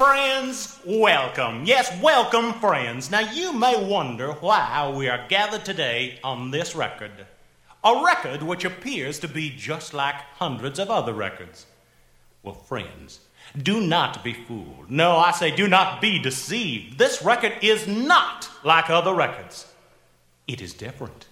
Friends, welcome. Yes, welcome, friends. Now, you may wonder why we are gathered today on this record. A record which appears to be just like hundreds of other records. Well, friends, do not be fooled. No, I say do not be deceived. This record is not like other records, it is different.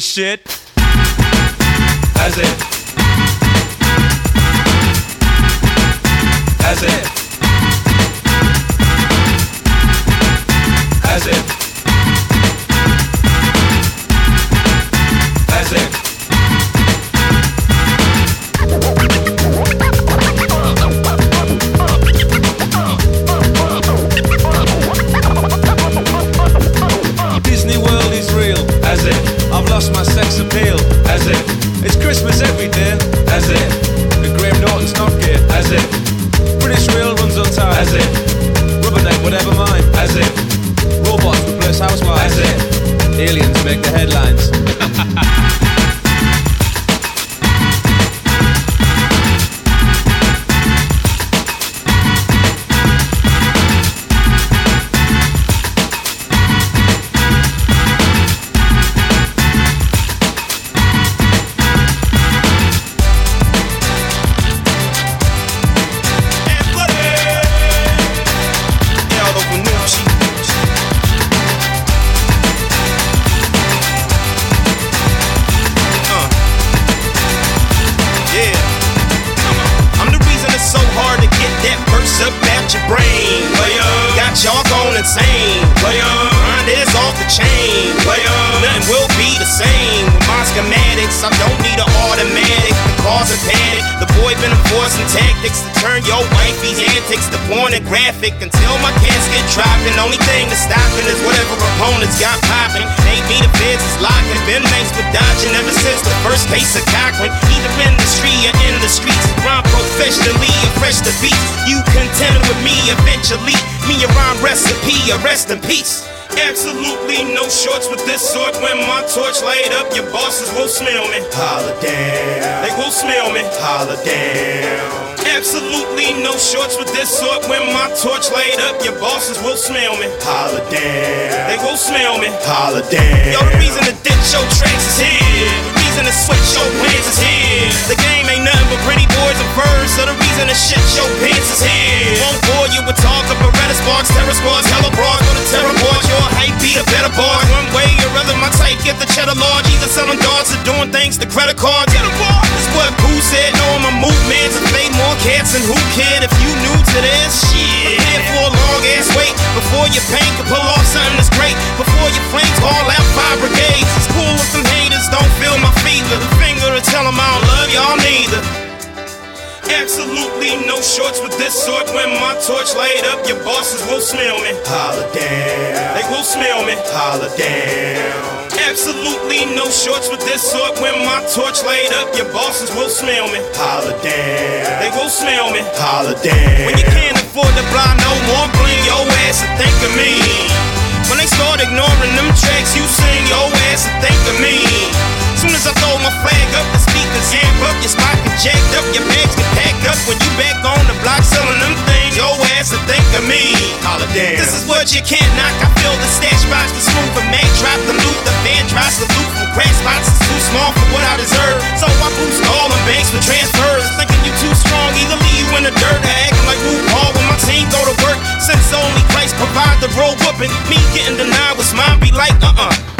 Shit. Your bosses will smell me. Holla down. They will smell me. Holla down. Yo, the reason to ditch your tracks is here. The reason to switch your plans is here. The game ain't nothing furs. So the reason to shit your pants is here. Won't bore you with talk of Beretta Sparks, Terror Squads, hella broads, go to terror boards. Your hype be a better bar. One way or other, my type get the cheddar large. Either selling dogs or doing things to credit cards. Get a bar. That's what Pooh said. Knowing my movements and fade more cats and who cared if you new to this shit. Prepare for a long ass wait before your pain can pull off something that's great. Before your flames call out five brigades. It's cool if them haters don't feel my fever. The finger to tell them I don't love y'all neither. Absolutely no shorts with this sort. When my torch light up, your bosses will smell me. Holla down. They will smell me. Holla down. Absolutely no shorts with this sort. When my torch light up, your bosses will smell me. Holla down. They will smell me. Holla down. When you can't afford to buy no more, bring your ass and think of me. When they start ignoring them tracks you sing, your ass and think of me. As I throw my flag up, the speakers amp up, your spot get jacked up, your bags get packed up. When you back on the block selling them things, your ass and think of me. Holiday. This is what you can't knock. I feel the stash box, the smooth from Mac drop, the loot, the fan drops, the loot from crack spots. It's too small for what I deserve. So I boost all them banks for transfers. Thinking you too strong, either leave you in the dirt or acting like Wu Paul when my team go to work. Since only Christ provide the road whooping, me getting denied what's mine be like, uh uh.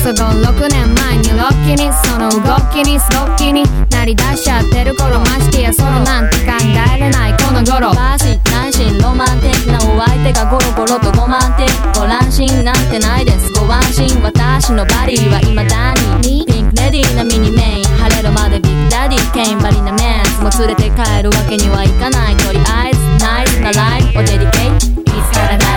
その6年前にロッキにその動きにスロッキになりだしちゃってる頃ましてやソロなんて考えれないこの頃バーシ内心ロマンティックなお相手がゴロゴロとごまんてご乱心なんてないです。ご安心私のバディは未だに。ピンクレディーなミニメイン。晴れるまでビッグダディ。ケインバリなメンズも連れて帰るわけにはいかない。とりあえずナイスなライフ。をデリケイト。いつから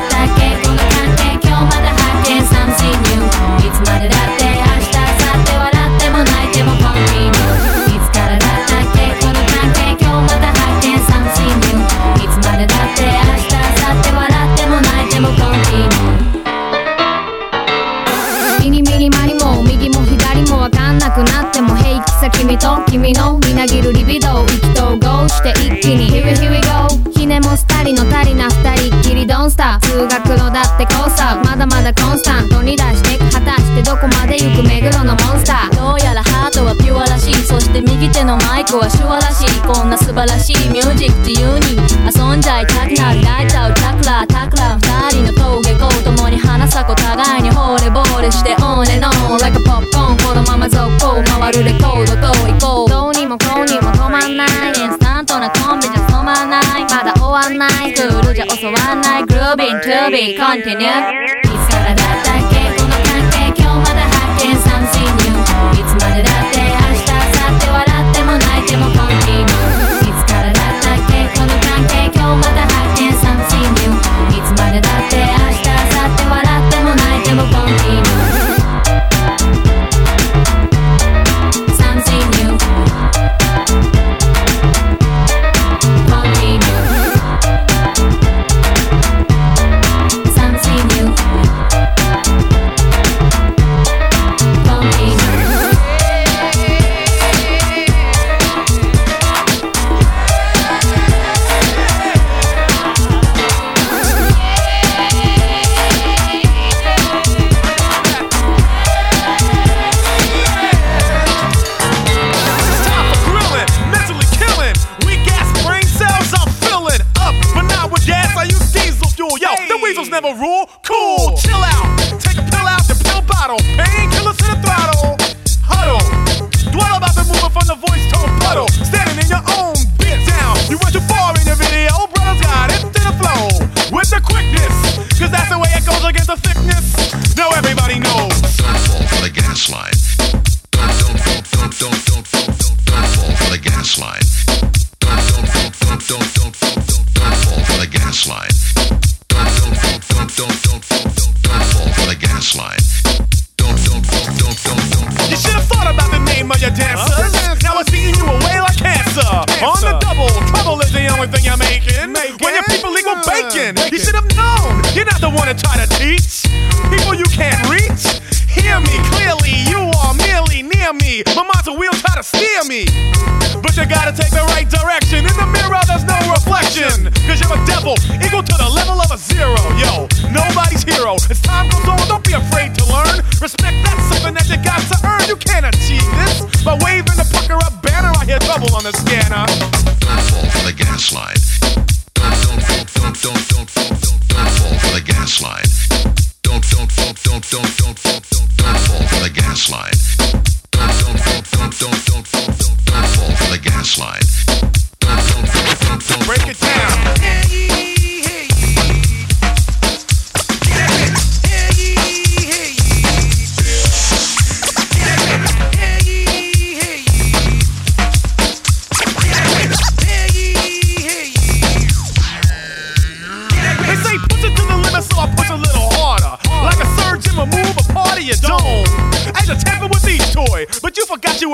日まだ発見 something new いつまでだって明日明後日笑っても泣いてもコンティニいつからだったっけこの関係今日まだ発見いつまでだって明日明後日笑っても泣いてもコンティニューミニミニマニも右も左もわかんなくなっても平気さ君と君のみなぎるリビドー意気投合して一気に Here we, go ひねもしたりの足りな二人ドンスター通学路だってコースターまだまだコンスタントに出して果たしてどこまで行く目黒のモンスターどうやらハートはピュアらしいそして右手のマイクは手話らしいこんな素晴らしいミュージック自由に遊んじゃいたくなる泣いちゃうタクラタクラ二人の峠こう共に花咲こ互いに惚れ惚れしてオンエノン like a ポップコーンこのまま続行。回るレコードと行こう。どうにもこうにも止まんない。トなコンビじゃ染まらない。まだ終わんない。クールじゃ襲わんない。グルービントゥービーコンティニュー。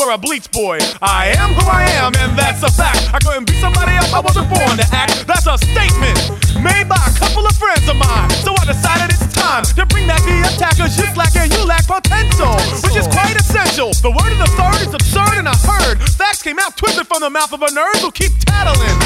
Forgot a bleach boy. I am who I am, and that's a fact. I couldn't be somebody else, I wasn't born to act. That's a statement made by a couple of friends of mine. So I decided it's time to bring back the attackers. You slack and you lack potential, which is quite essential. The word of the third is absurd, and I heard facts came out twisted from the mouth of a nerd. who keep tattling.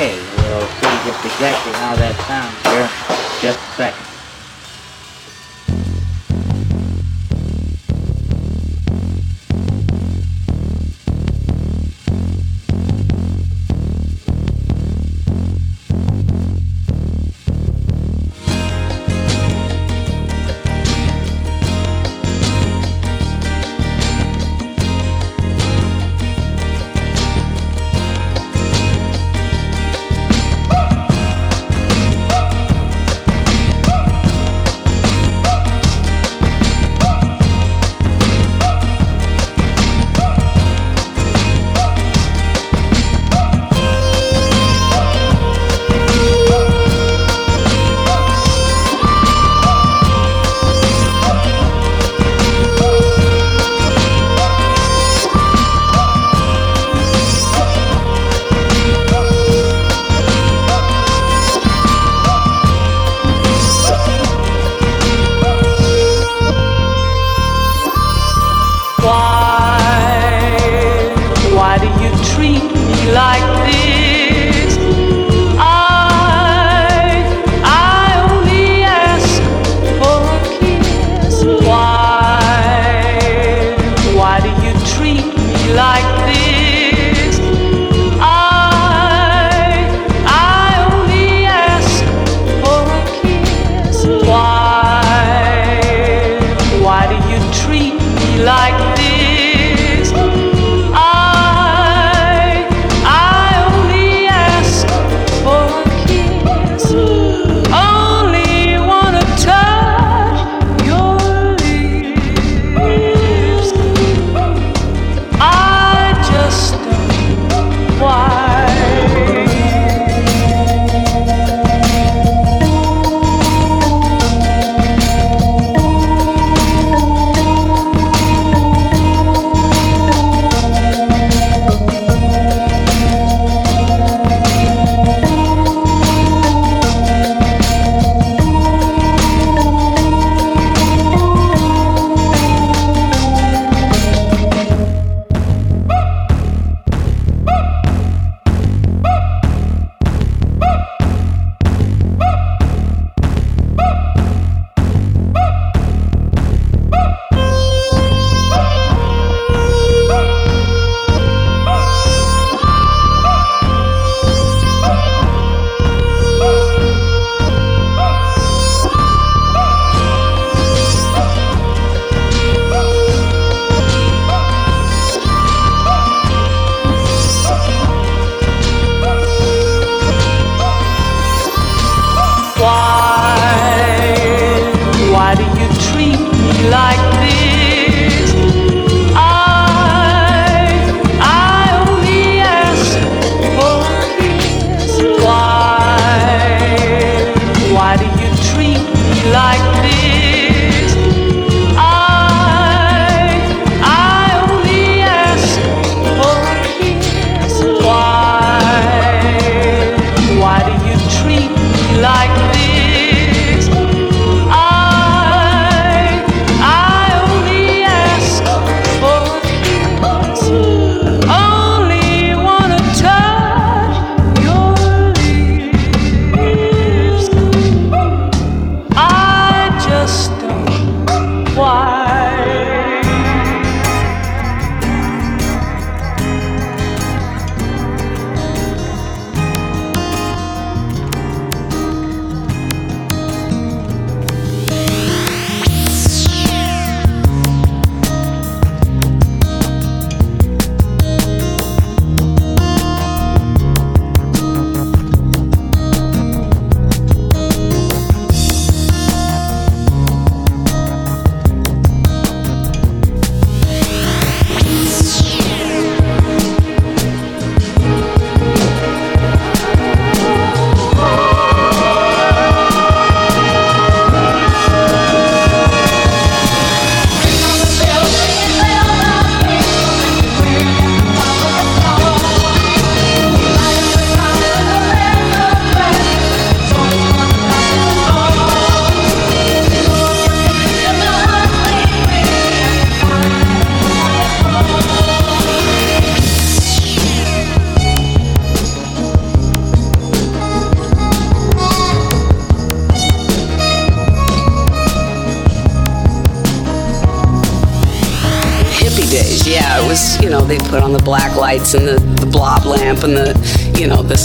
Okay. We'll see just exactly how that sounds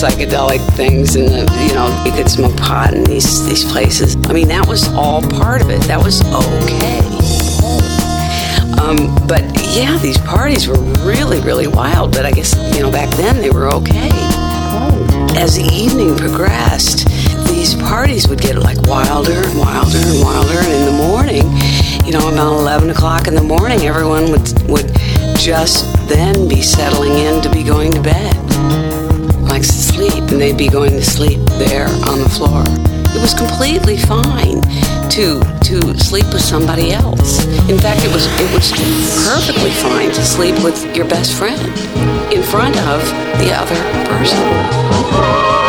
psychedelic things and the, you know, you could smoke pot in these, these places. I mean, that was all part of it. That was okay. Um, but yeah, these parties were really, really wild. But I guess, you know, back then they were okay. As the evening progressed, these parties would get like wilder and wilder and wilder. And in the morning, you know, about 11 o'clock in the morning, everyone would, would just then be settling in to be going to bed. Like sleep, and they'd be going to sleep there on the floor. It was completely fine to to sleep with somebody else. In fact, it was it was perfectly fine to sleep with your best friend in front of the other person.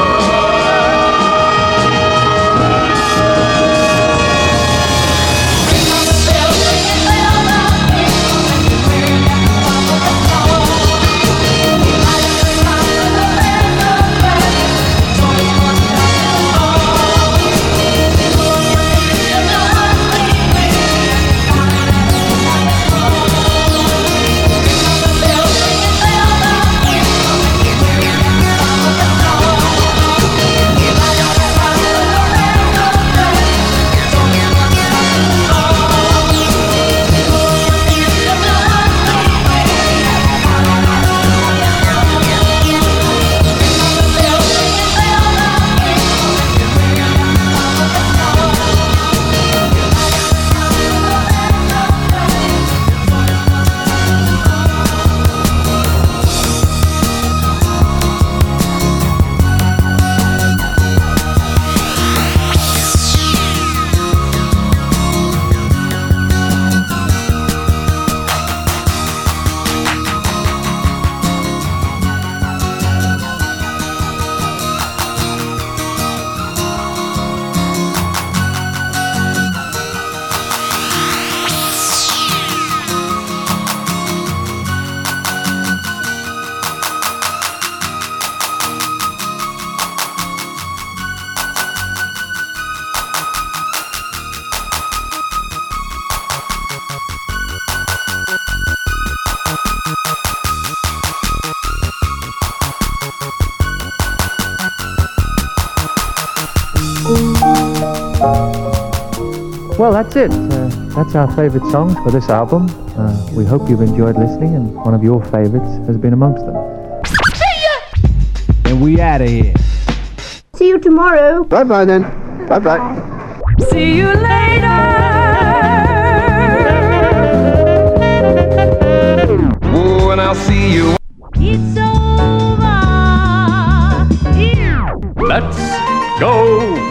Well, that's it. Uh, that's our favourite songs for this album. Uh, we hope you've enjoyed listening, and one of your favourites has been amongst them. See ya! And we out of here. See you tomorrow. Bye bye then. Bye bye. See you later. Oh, and I'll see you. It's over. Let's go.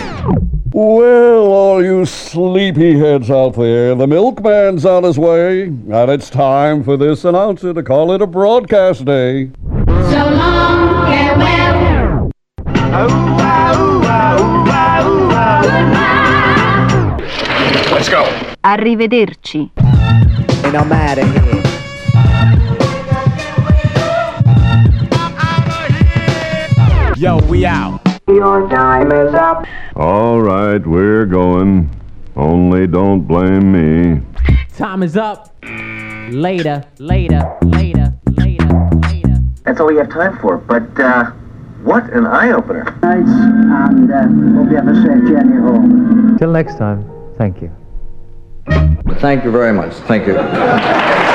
Well, all you sleepyheads out there, the milkman's on his way, and it's time for this announcer to call it a broadcast day. So long, farewell. Let's go. Arrivederci. And I'm out of here. Yo, we out. Your time is up. All right, we're going. Only don't blame me. Time is up. Later, later, later, later, later. That's all we have time for. But, uh, what an eye opener. Nice, and uh, hope you have a safe journey home. Till next time, thank you. Thank you very much. Thank you.